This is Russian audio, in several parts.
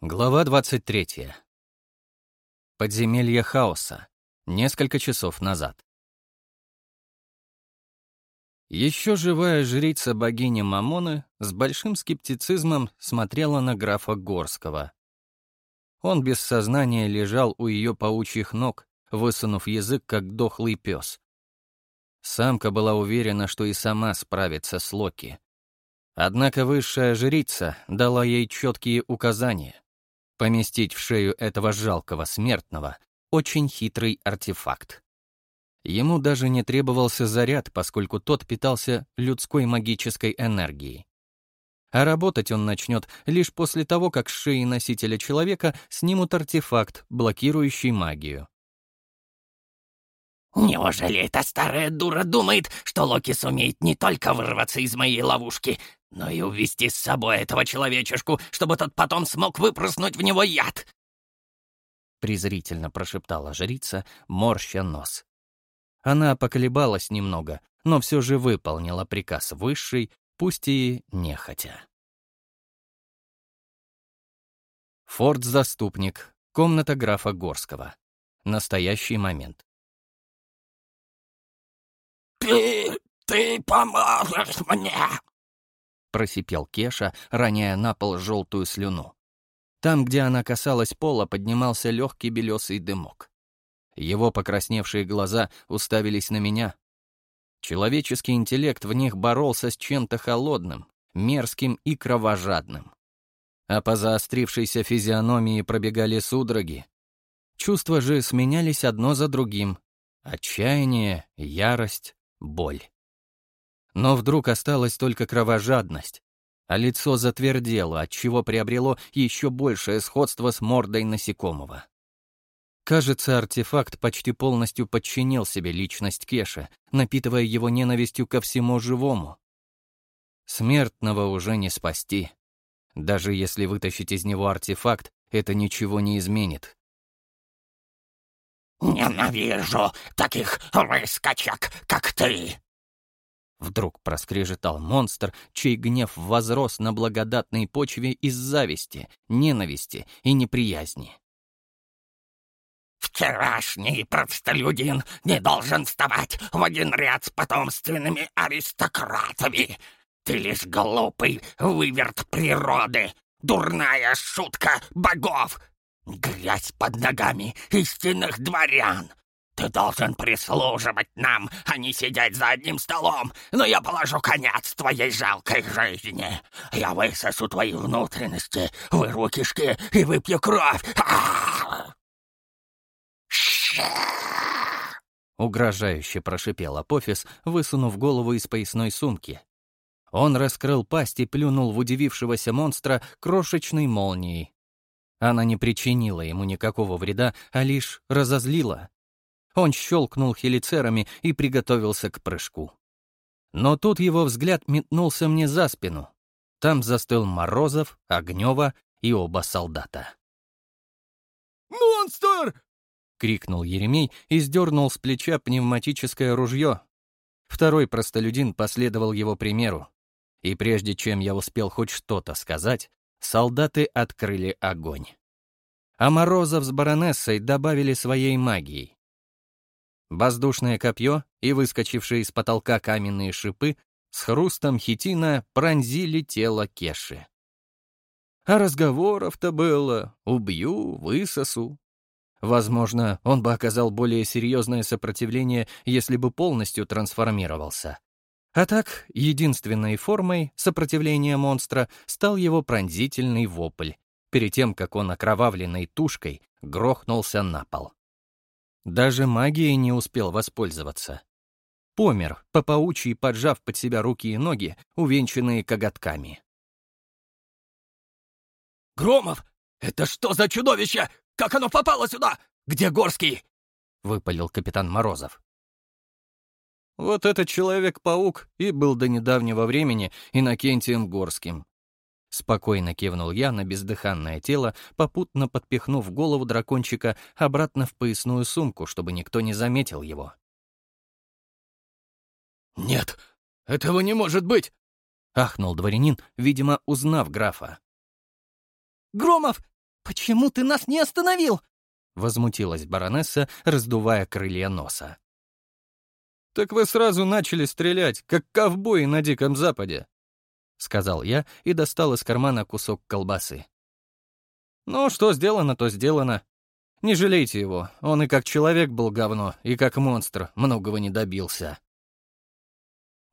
Глава 23. Подземелье хаоса. Несколько часов назад. Еще живая жрица богини Мамоны с большим скептицизмом смотрела на графа Горского. Он без сознания лежал у ее паучьих ног, высунув язык, как дохлый пес. Самка была уверена, что и сама справится с Локи. Однако высшая жрица дала ей четкие указания — Поместить в шею этого жалкого смертного очень хитрый артефакт. Ему даже не требовался заряд, поскольку тот питался людской магической энергией. А работать он начнет лишь после того, как с шеи носителя человека снимут артефакт, блокирующий магию. «Неужели эта старая дура думает, что Локи сумеет не только вырваться из моей ловушки, но и увести с собой этого человечешку, чтобы тот потом смог выпрыснуть в него яд!» Презрительно прошептала жрица, морща нос. Она поколебалась немного, но все же выполнила приказ высший, пусть и нехотя. Форт-заступник, комната графа Горского. Настоящий момент. «Ты... ты поможешь мне!» — просипел Кеша, роняя на пол желтую слюну. Там, где она касалась пола, поднимался легкий белесый дымок. Его покрасневшие глаза уставились на меня. Человеческий интеллект в них боролся с чем-то холодным, мерзким и кровожадным. А по заострившейся физиономии пробегали судороги. Чувства же сменялись одно за другим. Отчаяние, ярость, боль. Но вдруг осталась только кровожадность, а лицо затвердело, отчего приобрело еще большее сходство с мордой насекомого. Кажется, артефакт почти полностью подчинил себе личность Кеша, напитывая его ненавистью ко всему живому. Смертного уже не спасти. Даже если вытащить из него артефакт, это ничего не изменит. «Ненавижу таких выскочек, как ты!» Вдруг проскрежетал монстр, чей гнев возрос на благодатной почве из зависти, ненависти и неприязни. «Вчерашний простолюдин не должен вставать в один ряд с потомственными аристократами. Ты лишь глупый выверт природы, дурная шутка богов, грязь под ногами истинных дворян, ты должен прислуживать нам, а не сидеть за одним столом, но я положу конец твоей жалкой жизни. Я высосу твои внутренности, вырву кишки и выпью кровь. Угрожающе прошипел Апофис, высунув голову из поясной сумки. Он раскрыл пасть и плюнул в удивившегося монстра крошечной молнией. Она не причинила ему никакого вреда, а лишь разозлила. Он щелкнул хелицерами и приготовился к прыжку. Но тут его взгляд метнулся мне за спину. Там застыл Морозов, Огнева и оба солдата. «Монстр!» — крикнул Еремей и сдернул с плеча пневматическое ружье. Второй простолюдин последовал его примеру. И прежде чем я успел хоть что-то сказать, солдаты открыли огонь. А Морозов с баронессой добавили своей магией. Воздушное копье и выскочившие из потолка каменные шипы с хрустом хитина пронзили тело Кеши. А разговоров-то было «убью, высосу». Возможно, он бы оказал более серьезное сопротивление, если бы полностью трансформировался. А так, единственной формой сопротивления монстра стал его пронзительный вопль, перед тем, как он окровавленной тушкой грохнулся на пол. Даже магией не успел воспользоваться. Помер, по паучьи поджав под себя руки и ноги, увенчанные коготками. «Громов, это что за чудовище? Как оно попало сюда? Где Горский?» — выпалил капитан Морозов. Вот этот Человек-паук и был до недавнего времени Иннокентием Горским, Спокойно кивнул я на бездыханное тело, попутно подпихнув голову дракончика обратно в поясную сумку, чтобы никто не заметил его. «Нет, этого не может быть!» — ахнул дворянин, видимо, узнав графа. «Громов, «Почему ты нас не остановил?» — возмутилась баронесса, раздувая крылья носа. «Так вы сразу начали стрелять, как ковбои на Диком Западе», — сказал я и достал из кармана кусок колбасы. «Ну, что сделано, то сделано. Не жалейте его, он и как человек был говно, и как монстр многого не добился».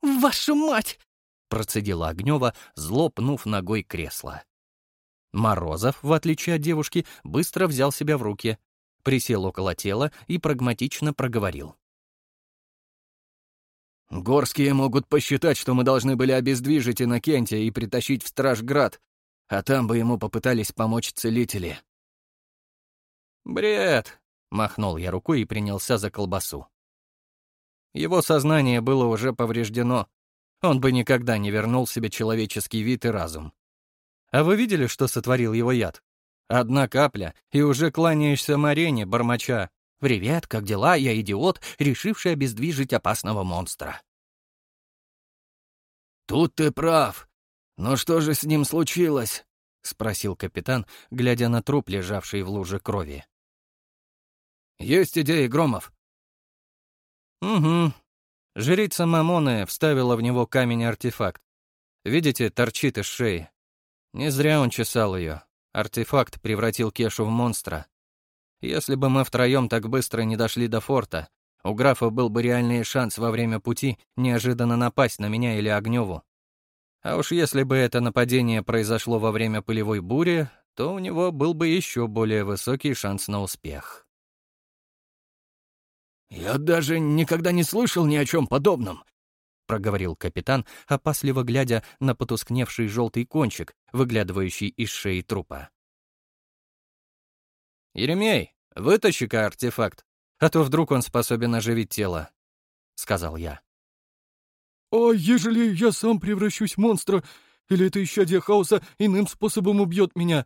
«Вашу мать!» — процедила Огнева, зло пнув ногой кресло. Морозов, в отличие от девушки, быстро взял себя в руки, присел около тела и прагматично проговорил. «Горские могут посчитать, что мы должны были обездвижить Иннокентия и притащить в Стражград, а там бы ему попытались помочь целители». «Бред!» — махнул я рукой и принялся за колбасу. Его сознание было уже повреждено. Он бы никогда не вернул себе человеческий вид и разум. А вы видели, что сотворил его яд? Одна капля, и уже кланяешься Марене, бормоча. «Привет, как дела? Я идиот, решивший обездвижить опасного монстра». «Тут ты прав. Но что же с ним случилось?» — спросил капитан, глядя на труп, лежавший в луже крови. «Есть идеи, Громов?» «Угу. Жрица Мамоны вставила в него камень-артефакт. Видите, торчит из шеи. Не зря он чесал ее. Артефакт превратил Кешу в монстра. Если бы мы втроем так быстро не дошли до форта, у графа был бы реальный шанс во время пути неожиданно напасть на меня или Огневу. А уж если бы это нападение произошло во время пылевой бури, то у него был бы еще более высокий шанс на успех. «Я даже никогда не слышал ни о чем подобном», — проговорил капитан, опасливо глядя на потускневший желтый кончик, выглядывающий из шеи трупа. «Еремей, вытащи-ка артефакт, а то вдруг он способен оживить тело», — сказал я. «А ежели я сам превращусь в монстра, или это исчадие хаоса иным способом убьет меня?»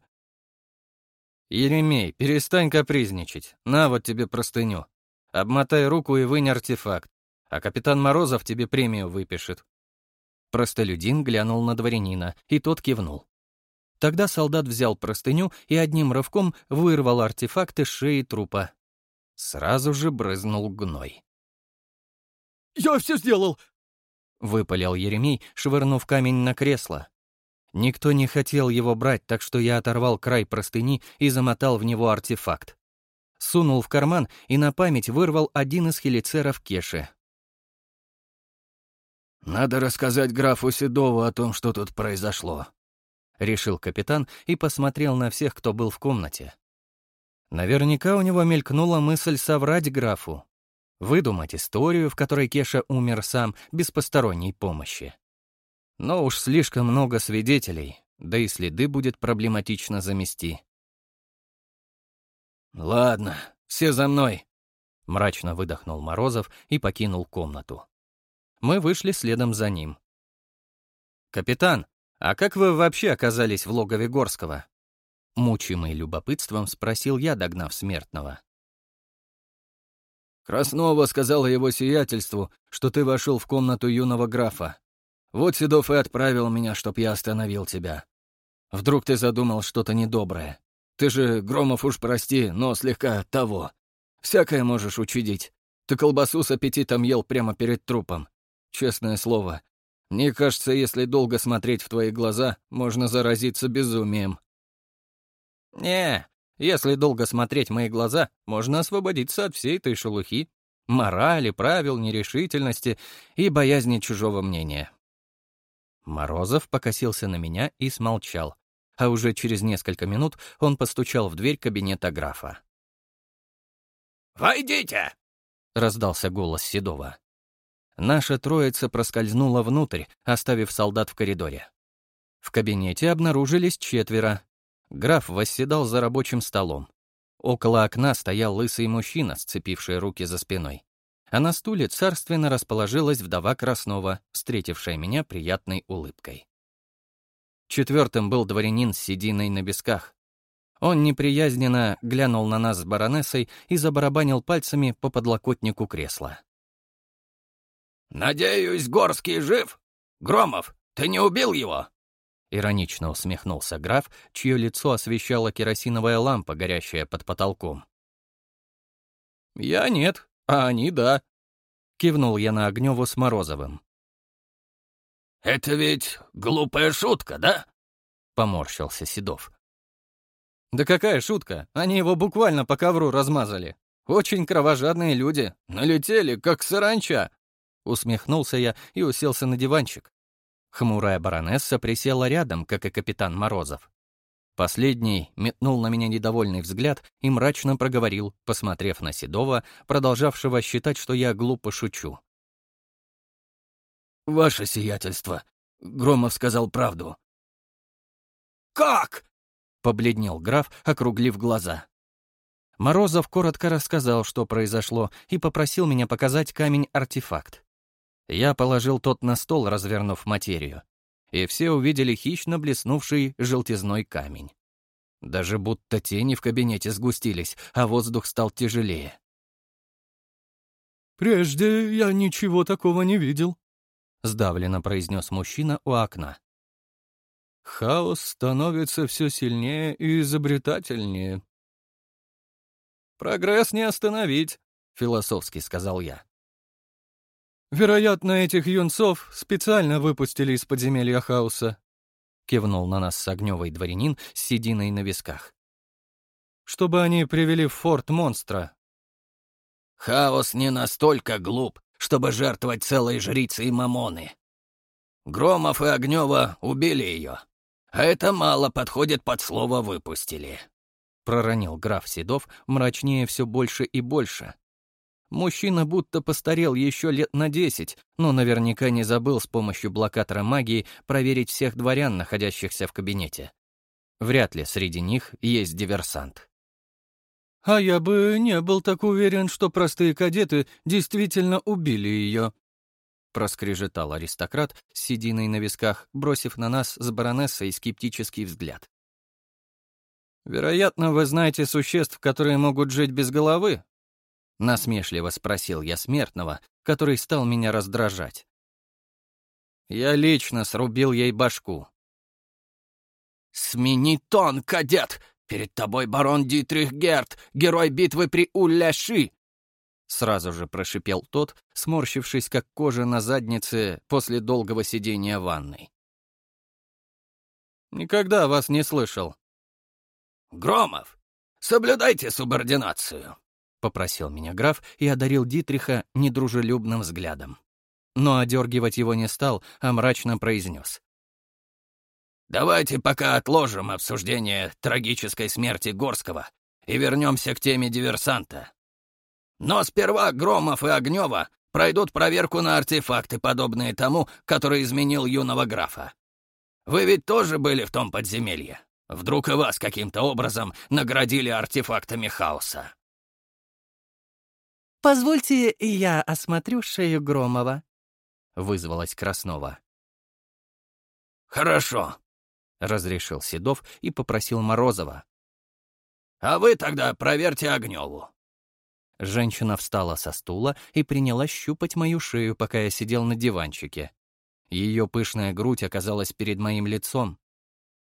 «Еремей, перестань капризничать. На вот тебе простыню. Обмотай руку и вынь артефакт а капитан Морозов тебе премию выпишет». Простолюдин глянул на дворянина, и тот кивнул. Тогда солдат взял простыню и одним рывком вырвал артефакт из шеи трупа. Сразу же брызнул гной. «Я все сделал!» — выпалил Еремей, швырнув камень на кресло. Никто не хотел его брать, так что я оторвал край простыни и замотал в него артефакт. Сунул в карман и на память вырвал один из хелицеров Кеши. «Надо рассказать графу Седову о том, что тут произошло», — решил капитан и посмотрел на всех, кто был в комнате. Наверняка у него мелькнула мысль соврать графу, выдумать историю, в которой Кеша умер сам, без посторонней помощи. Но уж слишком много свидетелей, да и следы будет проблематично замести. «Ладно, все за мной», — мрачно выдохнул Морозов и покинул комнату. Мы вышли следом за ним. «Капитан, а как вы вообще оказались в логове Горского?» Мучимый любопытством спросил я, догнав смертного. «Краснова сказала его сиятельству, что ты вошел в комнату юного графа. Вот Седов и отправил меня, чтоб я остановил тебя. Вдруг ты задумал что-то недоброе. Ты же, Громов уж прости, но слегка того. Всякое можешь учудить. Ты колбасу с аппетитом ел прямо перед трупом. Честное слово. Мне кажется, если долго смотреть в твои глаза, можно заразиться безумием. Не, если долго смотреть в мои глаза, можно освободиться от всей этой шелухи, морали, правил, нерешительности и боязни чужого мнения. Морозов покосился на меня и смолчал, а уже через несколько минут он постучал в дверь кабинета графа. «Войдите!» — раздался голос Седова. Наша троица проскользнула внутрь, оставив солдат в коридоре. В кабинете обнаружились четверо. Граф восседал за рабочим столом. Около окна стоял лысый мужчина, сцепивший руки за спиной. А на стуле царственно расположилась вдова Краснова, встретившая меня приятной улыбкой. Четвертым был дворянин с сединой на бесках. Он неприязненно глянул на нас с баронессой и забарабанил пальцами по подлокотнику кресла. «Надеюсь, Горский жив? Громов, ты не убил его?» Иронично усмехнулся граф, чье лицо освещала керосиновая лампа, горящая под потолком. «Я нет, а они да», — кивнул я на Огневу с Морозовым. «Это ведь глупая шутка, да?» — поморщился Седов. «Да какая шутка! Они его буквально по ковру размазали. Очень кровожадные люди, налетели, как саранча!» Усмехнулся я и уселся на диванчик. Хмурая баронесса присела рядом, как и капитан Морозов. Последний метнул на меня недовольный взгляд и мрачно проговорил, посмотрев на Седова, продолжавшего считать, что я глупо шучу. «Ваше сиятельство, Громов сказал правду». «Как?» — побледнел граф, округлив глаза. Морозов коротко рассказал, что произошло, и попросил меня показать камень-артефакт. Я положил тот на стол, развернув материю, и все увидели хищно блеснувший желтизной камень. Даже будто тени в кабинете сгустились, а воздух стал тяжелее. «Прежде я ничего такого не видел», — сдавленно произнес мужчина у окна. «Хаос становится все сильнее и изобретательнее». «Прогресс не остановить», — философски сказал я. «Вероятно, этих юнцов специально выпустили из подземелья хаоса», — кивнул на нас огневый дворянин с сединой на висках. «Чтобы они привели в форт монстра». «Хаос не настолько глуп, чтобы жертвовать целой жрицей Мамоны. Громов и Огнева убили ее, а это мало подходит под слово «выпустили», — проронил граф Седов мрачнее все больше и больше, Мужчина будто постарел еще лет на десять, но наверняка не забыл с помощью блокатора магии проверить всех дворян, находящихся в кабинете. Вряд ли среди них есть диверсант. «А я бы не был так уверен, что простые кадеты действительно убили ее», — проскрежетал аристократ с сединой на висках, бросив на нас с баронессой скептический взгляд. «Вероятно, вы знаете существ, которые могут жить без головы, Насмешливо спросил я смертного, который стал меня раздражать. Я лично срубил ей башку. «Смени тон, кадет! Перед тобой барон Дитрих Герт, герой битвы при Улляши!» Сразу же прошипел тот, сморщившись, как кожа на заднице после долгого сидения в ванной. «Никогда вас не слышал». «Громов, соблюдайте субординацию!» — попросил меня граф и одарил Дитриха недружелюбным взглядом. Но одергивать его не стал, а мрачно произнес. «Давайте пока отложим обсуждение трагической смерти Горского и вернемся к теме диверсанта. Но сперва Громов и Огнева пройдут проверку на артефакты, подобные тому, который изменил юного графа. Вы ведь тоже были в том подземелье? Вдруг и вас каким-то образом наградили артефактами хаоса?» «Позвольте, я осмотрю шею Громова», — вызвалась Краснова. «Хорошо», — разрешил Седов и попросил Морозова. «А вы тогда проверьте Огневу». Женщина встала со стула и принялась щупать мою шею, пока я сидел на диванчике. Ее пышная грудь оказалась перед моим лицом.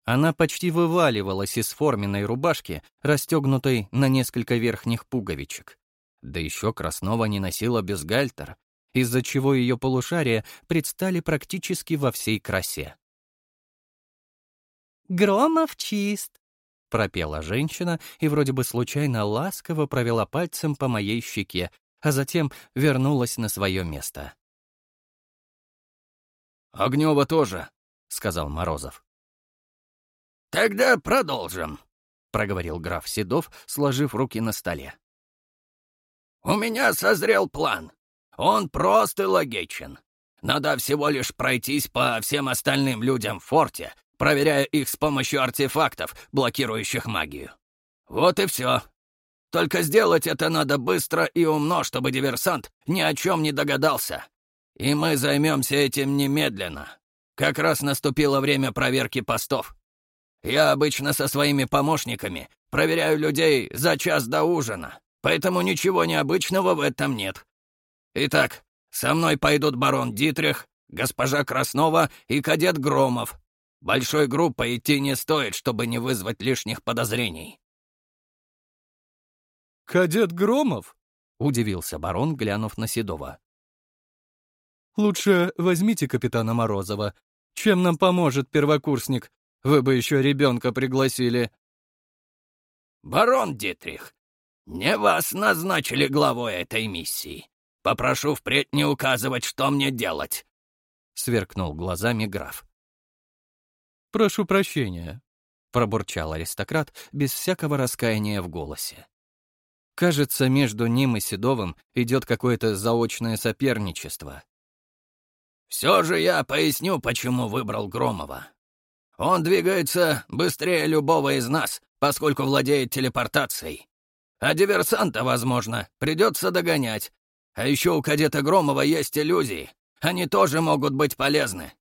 Она почти вываливалась из форменной рубашки, расстегнутой на несколько верхних пуговичек. Да еще Краснова не носила бюстгальтер, из-за чего ее полушария предстали практически во всей красе. «Громов чист», — пропела женщина и вроде бы случайно ласково провела пальцем по моей щеке, а затем вернулась на свое место. «Огнева тоже», — сказал Морозов. «Тогда продолжим», — проговорил граф Седов, сложив руки на столе. «У меня созрел план. Он прост и логичен. Надо всего лишь пройтись по всем остальным людям в форте, проверяя их с помощью артефактов, блокирующих магию. Вот и все. Только сделать это надо быстро и умно, чтобы диверсант ни о чем не догадался. И мы займемся этим немедленно. Как раз наступило время проверки постов. Я обычно со своими помощниками проверяю людей за час до ужина поэтому ничего необычного в этом нет. Итак, со мной пойдут барон Дитрих, госпожа Краснова и кадет Громов. Большой группой идти не стоит, чтобы не вызвать лишних подозрений». «Кадет Громов?» — удивился барон, глянув на Седова. «Лучше возьмите капитана Морозова. Чем нам поможет первокурсник? Вы бы еще ребенка пригласили». «Барон Дитрих, не вас назначили главой этой миссии. Попрошу впредь не указывать, что мне делать», — сверкнул глазами граф. «Прошу прощения», — пробурчал аристократ без всякого раскаяния в голосе. Кажется, между ним и Седовым идет какое-то заочное соперничество. «Все же я поясню, почему выбрал Громова. Он двигается быстрее любого из нас, поскольку владеет телепортацией. А диверсанта, возможно, придется догонять. А еще у кадета Громова есть иллюзии. Они тоже могут быть полезны.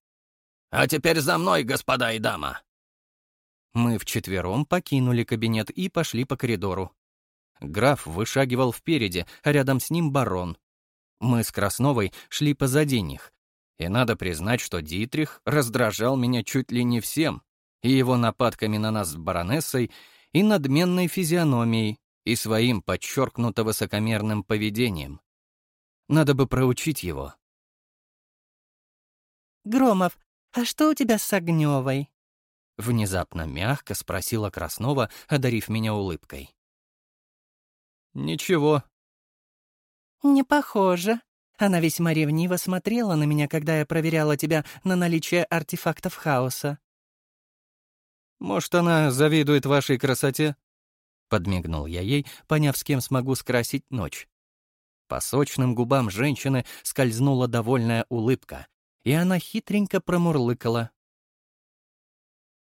А теперь за мной, господа и дама». Мы вчетвером покинули кабинет и пошли по коридору. Граф вышагивал впереди, а рядом с ним барон. Мы с Красновой шли позади них. И надо признать, что Дитрих раздражал меня чуть ли не всем, и его нападками на нас с баронессой, и надменной физиономией, и своим подчеркнуто высокомерным поведением. Надо бы проучить его. «Громов, а что у тебя с Огневой?» Внезапно мягко спросила Краснова, одарив меня улыбкой. «Ничего». «Не похоже. Она весьма ревниво смотрела на меня, когда я проверяла тебя на наличие артефактов хаоса». «Может, она завидует вашей красоте?» Подмигнул я ей, поняв, с кем смогу скрасить ночь. По сочным губам женщины скользнула довольная улыбка, и она хитренько промурлыкала.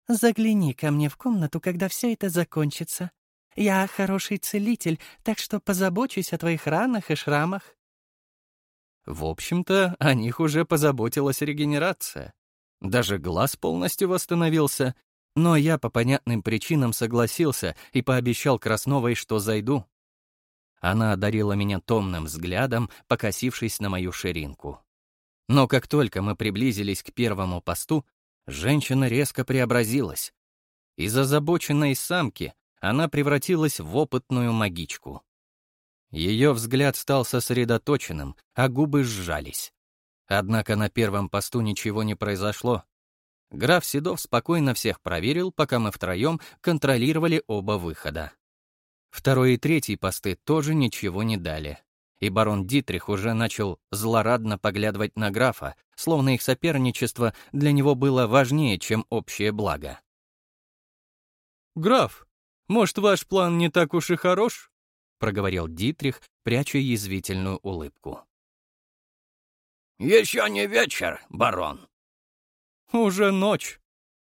«Загляни ко мне в комнату, когда все это закончится. Я хороший целитель, так что позабочусь о твоих ранах и шрамах». В общем-то, о них уже позаботилась регенерация. Даже глаз полностью восстановился, но я по понятным причинам согласился и пообещал Красновой, что зайду. Она одарила меня томным взглядом, покосившись на мою ширинку. Но как только мы приблизились к первому посту, женщина резко преобразилась. Из озабоченной самки она превратилась в опытную магичку. Ее взгляд стал сосредоточенным, а губы сжались. Однако на первом посту ничего не произошло. Граф Седов спокойно всех проверил, пока мы втроем контролировали оба выхода. Второй и третий посты тоже ничего не дали. И барон Дитрих уже начал злорадно поглядывать на графа, словно их соперничество для него было важнее, чем общее благо. «Граф, может, ваш план не так уж и хорош?» — проговорил Дитрих, пряча язвительную улыбку. «Еще не вечер, барон». «Уже ночь»,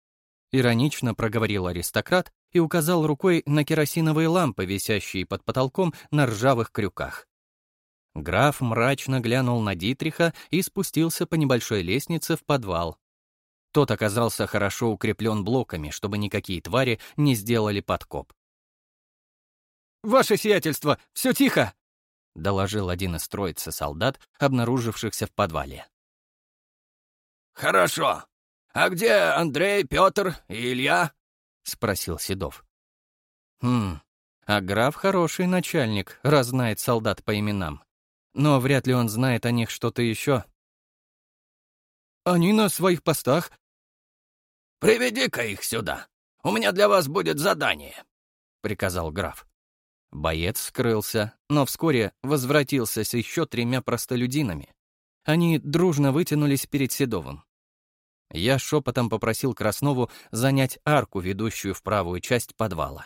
— иронично проговорил аристократ и указал рукой на керосиновые лампы, висящие под потолком на ржавых крюках. Граф мрачно глянул на Дитриха и спустился по небольшой лестнице в подвал. Тот оказался хорошо укреплен блоками, чтобы никакие твари не сделали подкоп. «Ваше сиятельство, все тихо!» — доложил один из троицы солдат, обнаружившихся в подвале. «Хорошо. А где Андрей, Петр и Илья?» — спросил Седов. «Хм, а граф хороший начальник, раз знает солдат по именам. Но вряд ли он знает о них что-то еще». «Они на своих постах». «Приведи-ка их сюда. У меня для вас будет задание», — приказал граф. Боец скрылся, но вскоре возвратился с еще тремя простолюдинами. Они дружно вытянулись перед Седовым. Я шепотом попросил Краснову занять арку, ведущую в правую часть подвала.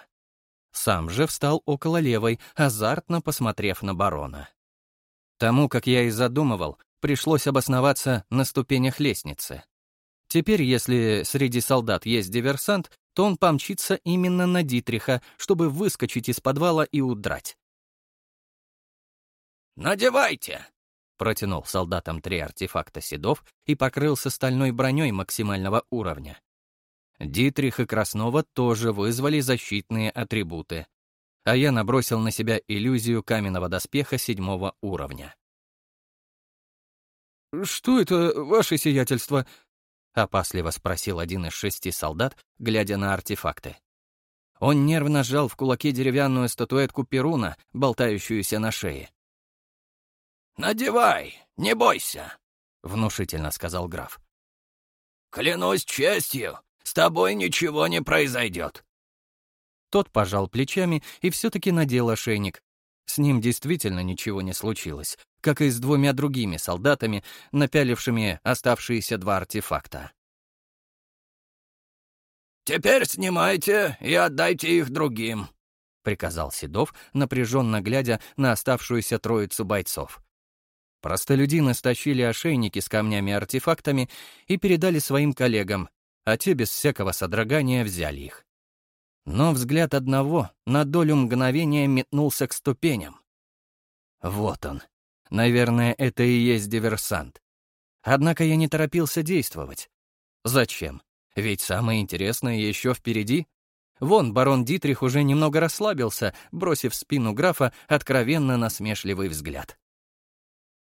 Сам же встал около левой, азартно посмотрев на барона. Тому, как я и задумывал, пришлось обосноваться на ступенях лестницы. Теперь, если среди солдат есть диверсант, то он помчится именно на Дитриха, чтобы выскочить из подвала и удрать. «Надевайте!» Протянул солдатам три артефакта седов и покрылся стальной броней максимального уровня. Дитрих и Краснова тоже вызвали защитные атрибуты, а я набросил на себя иллюзию каменного доспеха седьмого уровня. «Что это, ваше сиятельство?» опасливо спросил один из шести солдат, глядя на артефакты. Он нервно сжал в кулаке деревянную статуэтку Перуна, болтающуюся на шее. «Надевай, не бойся», — внушительно сказал граф. «Клянусь честью, с тобой ничего не произойдет». Тот пожал плечами и все-таки надел ошейник. С ним действительно ничего не случилось, как и с двумя другими солдатами, напялившими оставшиеся два артефакта. «Теперь снимайте и отдайте их другим», — приказал Седов, напряженно глядя на оставшуюся троицу бойцов. Простолюдины стащили ошейники с камнями-артефактами и передали своим коллегам, а те без всякого содрогания взяли их. Но взгляд одного на долю мгновения метнулся к ступеням. Вот он. Наверное, это и есть диверсант. Однако я не торопился действовать. Зачем? Ведь самое интересное еще впереди. Вон барон Дитрих уже немного расслабился, бросив спину графа откровенно насмешливый взгляд.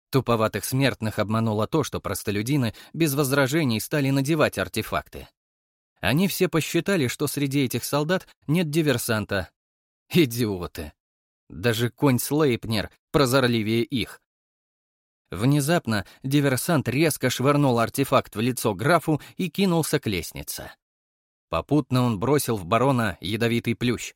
Туповатых смертных обмануло то, что простолюдины без возражений стали надевать артефакты. Они все посчитали, что среди этих солдат нет диверсанта. Идиоты. Даже конь Слейпнер прозорливее их. Внезапно диверсант резко швырнул артефакт в лицо графу и кинулся к лестнице. Попутно он бросил в барона ядовитый плющ.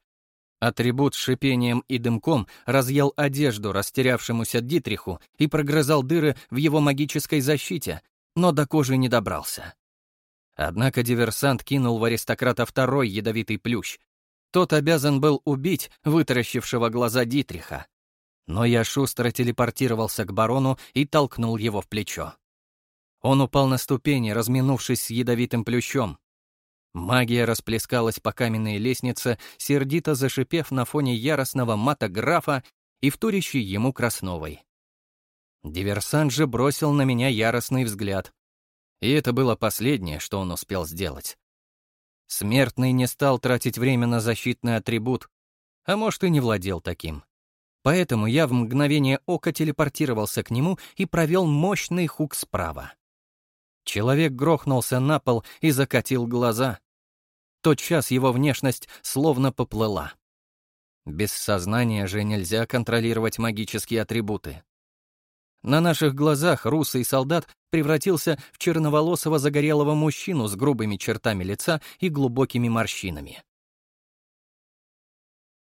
Атрибут с шипением и дымком разъел одежду растерявшемуся Дитриху и прогрызал дыры в его магической защите, но до кожи не добрался. Однако диверсант кинул в аристократа второй ядовитый плющ. Тот обязан был убить вытаращившего глаза Дитриха, но я шустро телепортировался к барону и толкнул его в плечо. Он упал на ступени, разминувшись с ядовитым плющом. Магия расплескалась по каменной лестнице, сердито зашипев на фоне яростного мата графа и вторящей ему Красновой. Диверсант же бросил на меня яростный взгляд. И это было последнее, что он успел сделать. Смертный не стал тратить время на защитный атрибут, а может и не владел таким. Поэтому я в мгновение ока телепортировался к нему и провел мощный хук справа. Человек грохнулся на пол и закатил глаза. Тотчас его внешность словно поплыла. Без сознания же нельзя контролировать магические атрибуты. На наших глазах русый солдат превратился в черноволосого загорелого мужчину с грубыми чертами лица и глубокими морщинами.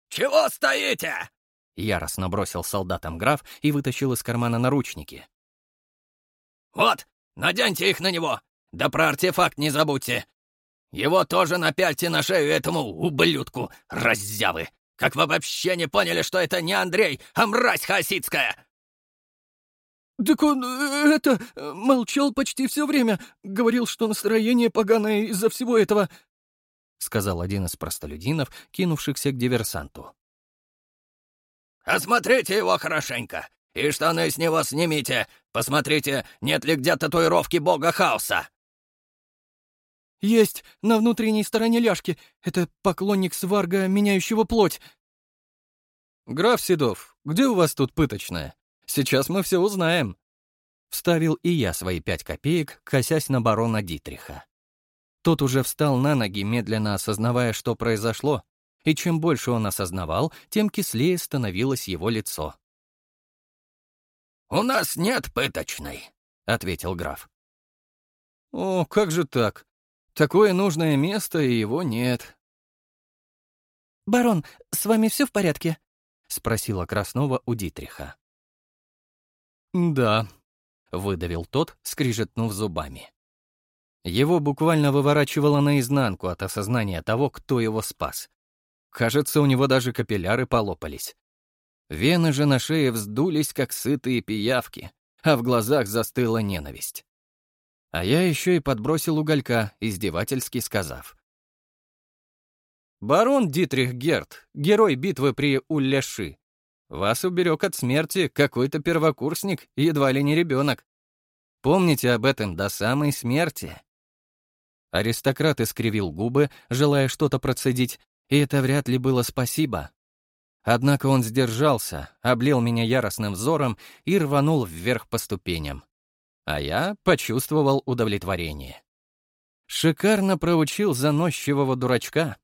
«Чего стоите?» Яростно бросил солдатам граф и вытащил из кармана наручники. «Вот, наденьте их на него! Да про артефакт не забудьте! Его тоже напяльте на шею этому ублюдку, раззявы! Как вы вообще не поняли, что это не Андрей, а мразь хаоситская?» «Так он, э, это, молчал почти все время, говорил, что настроение поганое из-за всего этого», — сказал один из простолюдинов, кинувшихся к диверсанту. Осмотрите его хорошенько, и штаны с него снимите. Посмотрите, нет ли где татуировки бога хаоса». «Есть, на внутренней стороне ляжки. Это поклонник сварга, меняющего плоть». «Граф Седов, где у вас тут пыточная? Сейчас мы все узнаем». Вставил и я свои пять копеек, косясь на барона Дитриха. Тот уже встал на ноги, медленно осознавая, что произошло, и чем больше он осознавал, тем кислее становилось его лицо. «У нас нет пыточной», — ответил граф. «О, как же так? Такое нужное место, и его нет». «Барон, с вами все в порядке?» — спросила Краснова у Дитриха. «Да», — выдавил тот, скрижетнув зубами. Его буквально выворачивало наизнанку от осознания того, кто его спас. Кажется, у него даже капилляры полопались. Вены же на шее вздулись, как сытые пиявки, а в глазах застыла ненависть. А я еще и подбросил уголька, издевательски сказав. «Барон Дитрих Герт, герой битвы при Улляши. Вас уберег от смерти какой-то первокурсник, едва ли не ребенок. Помните об этом до самой смерти». Аристократ искривил губы, желая что-то процедить, и это вряд ли было спасибо. Однако он сдержался, облил меня яростным взором и рванул вверх по ступеням. А я почувствовал удовлетворение. Шикарно проучил заносчивого дурачка.